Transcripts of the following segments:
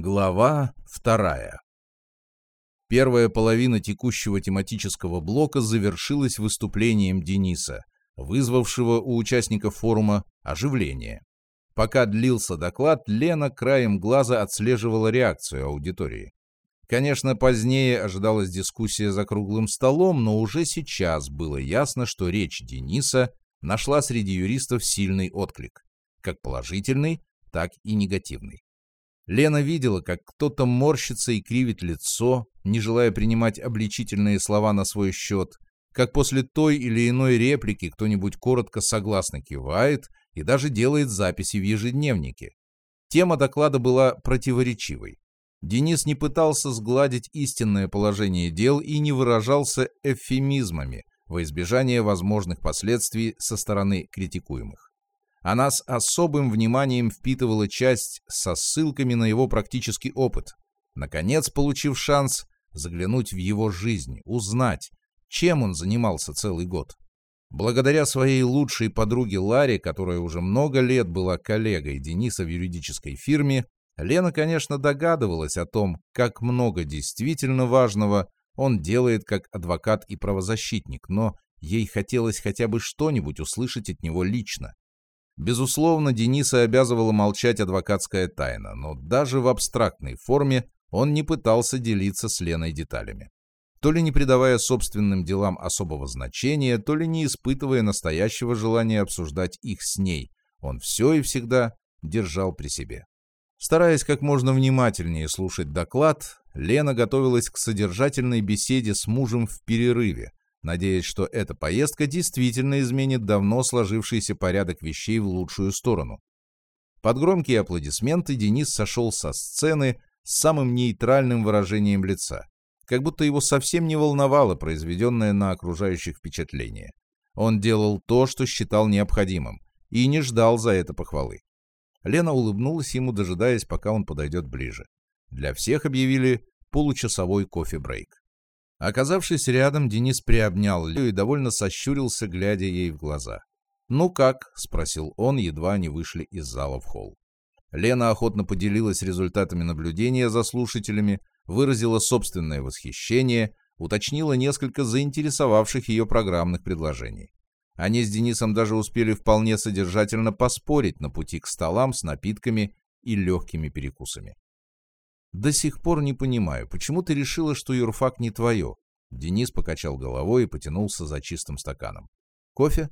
Глава вторая. Первая половина текущего тематического блока завершилась выступлением Дениса, вызвавшего у участников форума оживление. Пока длился доклад, Лена краем глаза отслеживала реакцию аудитории. Конечно, позднее ожидалась дискуссия за круглым столом, но уже сейчас было ясно, что речь Дениса нашла среди юристов сильный отклик, как положительный, так и негативный. Лена видела, как кто-то морщится и кривит лицо, не желая принимать обличительные слова на свой счет, как после той или иной реплики кто-нибудь коротко согласно кивает и даже делает записи в ежедневнике. Тема доклада была противоречивой. Денис не пытался сгладить истинное положение дел и не выражался эвфемизмами во избежание возможных последствий со стороны критикуемых. Она с особым вниманием впитывала часть со ссылками на его практический опыт, наконец получив шанс заглянуть в его жизнь, узнать, чем он занимался целый год. Благодаря своей лучшей подруге Ларе, которая уже много лет была коллегой Дениса в юридической фирме, Лена, конечно, догадывалась о том, как много действительно важного он делает как адвокат и правозащитник, но ей хотелось хотя бы что-нибудь услышать от него лично. Безусловно, Дениса обязывала молчать адвокатская тайна, но даже в абстрактной форме он не пытался делиться с Леной деталями. То ли не придавая собственным делам особого значения, то ли не испытывая настоящего желания обсуждать их с ней, он все и всегда держал при себе. Стараясь как можно внимательнее слушать доклад, Лена готовилась к содержательной беседе с мужем в перерыве, надеясь, что эта поездка действительно изменит давно сложившийся порядок вещей в лучшую сторону. Под громкие аплодисменты Денис сошел со сцены с самым нейтральным выражением лица, как будто его совсем не волновало произведенное на окружающих впечатление. Он делал то, что считал необходимым, и не ждал за это похвалы. Лена улыбнулась ему, дожидаясь, пока он подойдет ближе. Для всех объявили получасовой кофе-брейк. Оказавшись рядом, Денис приобнял Лю и довольно сощурился, глядя ей в глаза. «Ну как?» — спросил он, едва они вышли из зала в холл. Лена охотно поделилась результатами наблюдения за слушателями, выразила собственное восхищение, уточнила несколько заинтересовавших ее программных предложений. Они с Денисом даже успели вполне содержательно поспорить на пути к столам с напитками и легкими перекусами. До сих пор не понимаю, почему ты решила, что юрфак не твое? Денис покачал головой и потянулся за чистым стаканом. Кофе?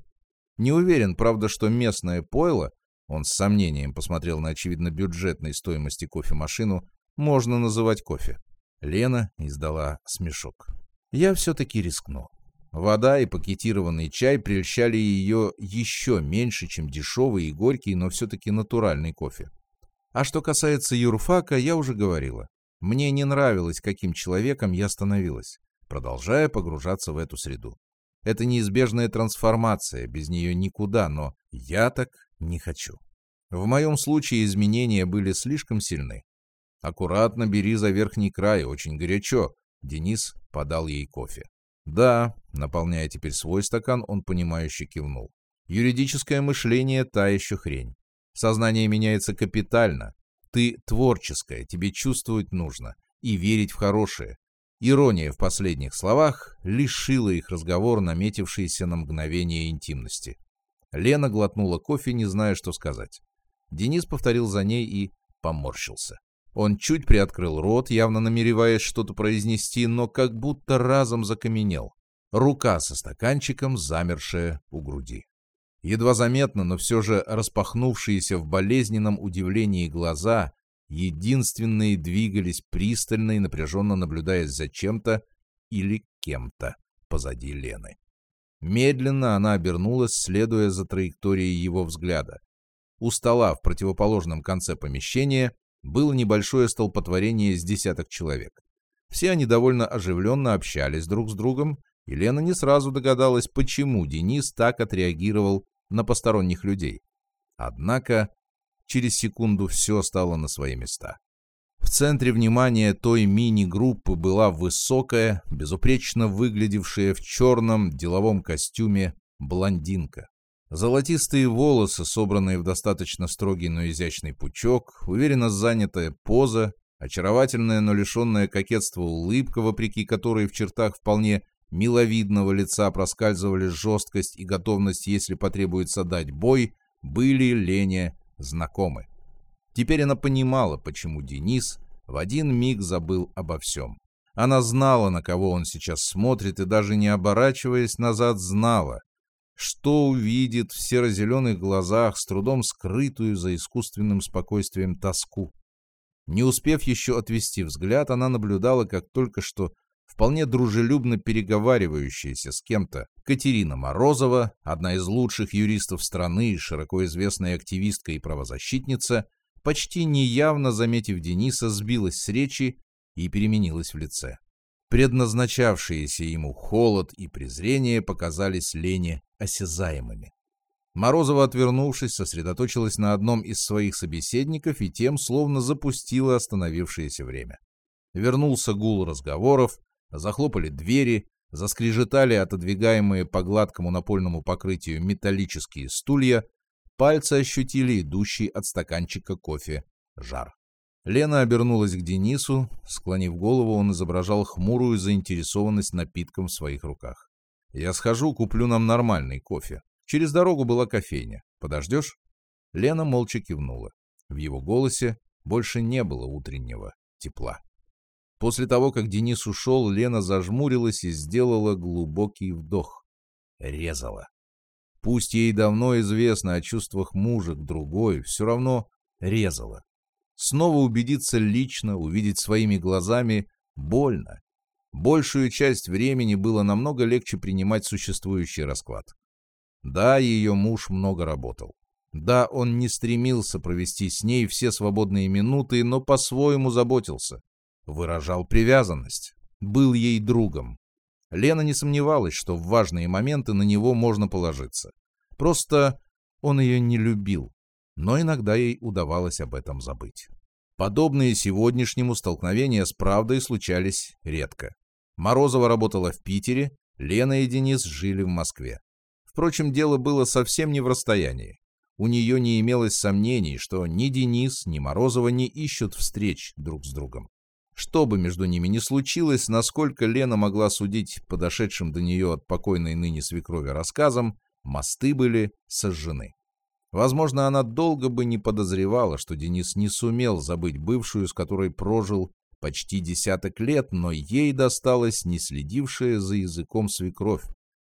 Не уверен, правда, что местное пойло, он с сомнением посмотрел на очевидно бюджетной стоимости кофемашину, можно называть кофе. Лена издала смешок. Я все-таки рискну. Вода и пакетированный чай прельщали ее еще меньше, чем дешевый и горький, но все-таки натуральный кофе. А что касается юрфака, я уже говорила. Мне не нравилось, каким человеком я становилась, продолжая погружаться в эту среду. Это неизбежная трансформация, без нее никуда, но я так не хочу. В моем случае изменения были слишком сильны. Аккуратно бери за верхний край, очень горячо. Денис подал ей кофе. Да, наполняя теперь свой стакан, он понимающе кивнул. Юридическое мышление — та еще хрень. Сознание меняется капитально. Ты творческая, тебе чувствовать нужно и верить в хорошее. Ирония в последних словах лишила их разговор, наметившийся на мгновение интимности. Лена глотнула кофе, не зная, что сказать. Денис повторил за ней и поморщился. Он чуть приоткрыл рот, явно намереваясь что-то произнести, но как будто разом закаменел. Рука со стаканчиком, замершая у груди. Едва заметно, но все же распахнувшиеся в болезненном удивлении глаза, единственные двигались пристально и напряженно наблюдая за чем-то или кем-то позади Лены. Медленно она обернулась, следуя за траекторией его взгляда. У стола в противоположном конце помещения было небольшое столпотворение из десяток человек. Все они довольно оживленно общались друг с другом, и Лена не сразу догадалась, почему Денис так отреагировал на посторонних людей. Однако через секунду все стало на свои места. В центре внимания той мини-группы была высокая, безупречно выглядевшая в черном деловом костюме блондинка. Золотистые волосы, собранные в достаточно строгий, но изящный пучок, уверенно занятая поза, Очаровательная, но лишенная кокетства улыбка, вопреки которой в чертах вполне миловидного лица проскальзывали жесткость и готовность, если потребуется дать бой, были Лене знакомы. Теперь она понимала, почему Денис в один миг забыл обо всем. Она знала, на кого он сейчас смотрит, и даже не оборачиваясь назад, знала, что увидит в серо-зеленых глазах, с трудом скрытую за искусственным спокойствием тоску. Не успев еще отвести взгляд, она наблюдала, как только что вполне дружелюбно переговаривающаяся с кем-то Катерина Морозова, одна из лучших юристов страны, широко известная активистка и правозащитница, почти неявно заметив Дениса, сбилась с речи и переменилась в лице. Предназначавшиеся ему холод и презрение показались Лене осязаемыми. Морозова, отвернувшись, сосредоточилась на одном из своих собеседников и тем словно запустила остановившееся время. Вернулся гул разговоров, захлопали двери, заскрежетали отодвигаемые по гладкому напольному покрытию металлические стулья, пальцы ощутили идущий от стаканчика кофе жар. Лена обернулась к Денису, склонив голову, он изображал хмурую заинтересованность напитком в своих руках. «Я схожу, куплю нам нормальный кофе. Через дорогу была кофейня. Подождешь?» Лена молча кивнула. В его голосе больше не было утреннего тепла. После того, как Денис ушел, Лена зажмурилась и сделала глубокий вдох. Резала. Пусть ей давно известно о чувствах мужа к другой, все равно резала. Снова убедиться лично, увидеть своими глазами больно. Большую часть времени было намного легче принимать существующий расклад. Да, ее муж много работал. Да, он не стремился провести с ней все свободные минуты, но по-своему заботился. Выражал привязанность. Был ей другом. Лена не сомневалась, что в важные моменты на него можно положиться. Просто он ее не любил но иногда ей удавалось об этом забыть. Подобные сегодняшнему столкновения с правдой случались редко. Морозова работала в Питере, Лена и Денис жили в Москве. Впрочем, дело было совсем не в расстоянии. У нее не имелось сомнений, что ни Денис, ни Морозова не ищут встреч друг с другом. Что бы между ними ни случилось, насколько Лена могла судить подошедшим до нее от покойной ныне свекрови рассказам, мосты были сожжены. Возможно, она долго бы не подозревала, что Денис не сумел забыть бывшую, с которой прожил почти десяток лет, но ей досталась не следившая за языком свекровь,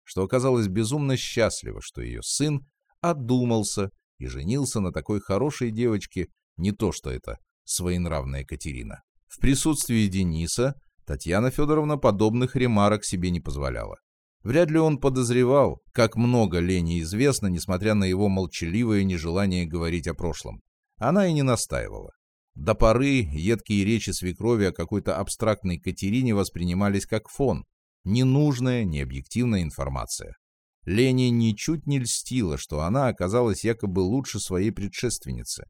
что оказалось безумно счастлива, что ее сын отдумался и женился на такой хорошей девочке, не то что это своенравная Катерина. В присутствии Дениса Татьяна Федоровна подобных ремарок себе не позволяла. Вряд ли он подозревал, как много Лене известно, несмотря на его молчаливое нежелание говорить о прошлом. Она и не настаивала. До поры едкие речи свекрови о какой-то абстрактной Катерине воспринимались как фон, ненужная, необъективная информация. Лене ничуть не льстило, что она оказалась якобы лучше своей предшественницы.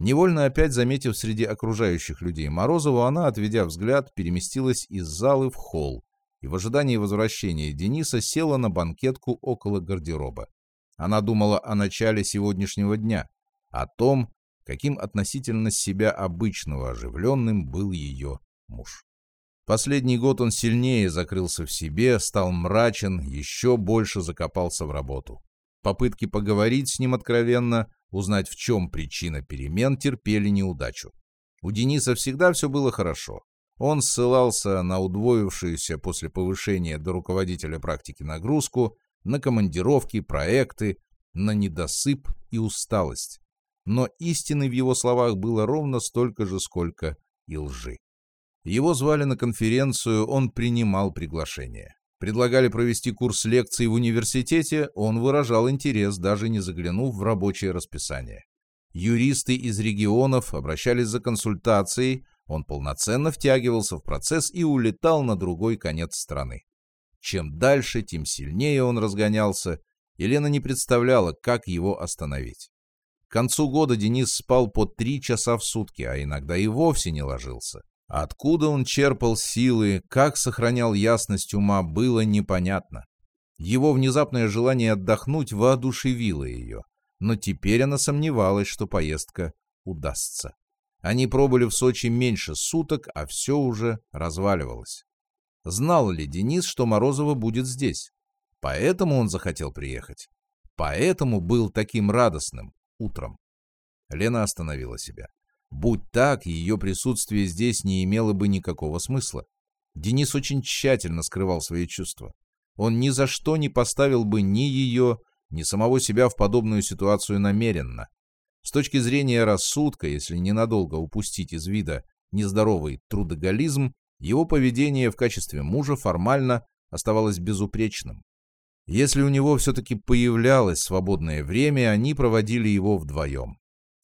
Невольно опять заметив среди окружающих людей Морозову, она, отведя взгляд, переместилась из залы в холл, и в ожидании возвращения Дениса села на банкетку около гардероба. Она думала о начале сегодняшнего дня, о том, каким относительно себя обычного оживленным был ее муж. Последний год он сильнее закрылся в себе, стал мрачен, еще больше закопался в работу. Попытки поговорить с ним откровенно, узнать в чем причина перемен, терпели неудачу. У Дениса всегда все было хорошо. Он ссылался на удвоившуюся после повышения до руководителя практики нагрузку, на командировки, проекты, на недосып и усталость. Но истины в его словах было ровно столько же, сколько и лжи. Его звали на конференцию, он принимал приглашение. Предлагали провести курс лекций в университете, он выражал интерес, даже не заглянув в рабочее расписание. Юристы из регионов обращались за консультацией, он полноценно втягивался в процесс и улетал на другой конец страны. Чем дальше, тем сильнее он разгонялся, Елена не представляла, как его остановить. К концу года Денис спал по три часа в сутки, а иногда и вовсе не ложился. Откуда он черпал силы, как сохранял ясность ума, было непонятно. Его внезапное желание отдохнуть воодушевило ее, но теперь она сомневалась, что поездка удастся. Они пробыли в Сочи меньше суток, а все уже разваливалось. Знал ли Денис, что Морозова будет здесь? Поэтому он захотел приехать. Поэтому был таким радостным утром. Лена остановила себя. Будь так, ее присутствие здесь не имело бы никакого смысла. Денис очень тщательно скрывал свои чувства. Он ни за что не поставил бы ни ее, ни самого себя в подобную ситуацию намеренно. С точки зрения рассудка, если ненадолго упустить из вида нездоровый трудоголизм, его поведение в качестве мужа формально оставалось безупречным. Если у него все-таки появлялось свободное время, они проводили его вдвоем.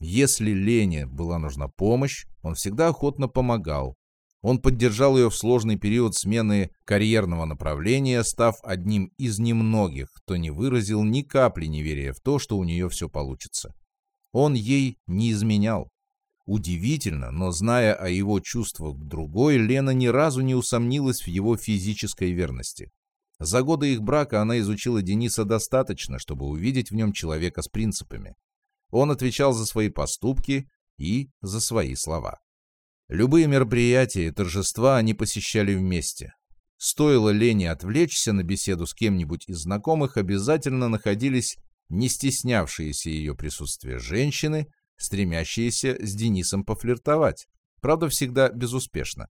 Если Лене была нужна помощь, он всегда охотно помогал. Он поддержал ее в сложный период смены карьерного направления, став одним из немногих, кто не выразил ни капли неверия в то, что у нее все получится. Он ей не изменял. Удивительно, но зная о его чувствах другой, Лена ни разу не усомнилась в его физической верности. За годы их брака она изучила Дениса достаточно, чтобы увидеть в нем человека с принципами. Он отвечал за свои поступки и за свои слова. Любые мероприятия и торжества они посещали вместе. Стоило Лене отвлечься на беседу с кем-нибудь из знакомых, обязательно находились не стеснявшиеся ее присутствия женщины, стремящиеся с Денисом пофлиртовать. Правда, всегда безуспешно.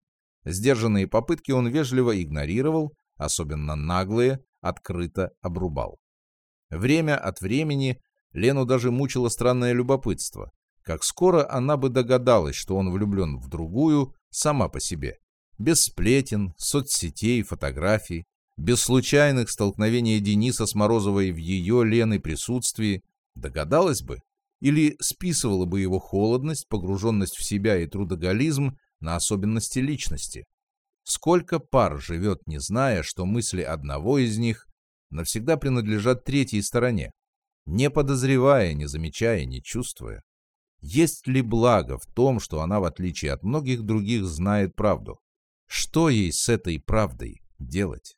Сдержанные попытки он вежливо игнорировал, особенно наглые, открыто обрубал. Время от времени Лену даже мучило странное любопытство. Как скоро она бы догадалась, что он влюблен в другую, сама по себе. Без сплетен, соцсетей, фотографий, без случайных столкновений Дениса с Морозовой в ее Леной присутствии, догадалась бы? Или списывала бы его холодность, погруженность в себя и трудоголизм на особенности личности? Сколько пар живет, не зная, что мысли одного из них навсегда принадлежат третьей стороне, не подозревая, не замечая, не чувствуя? Есть ли благо в том, что она, в отличие от многих других, знает правду? Что ей с этой правдой делать?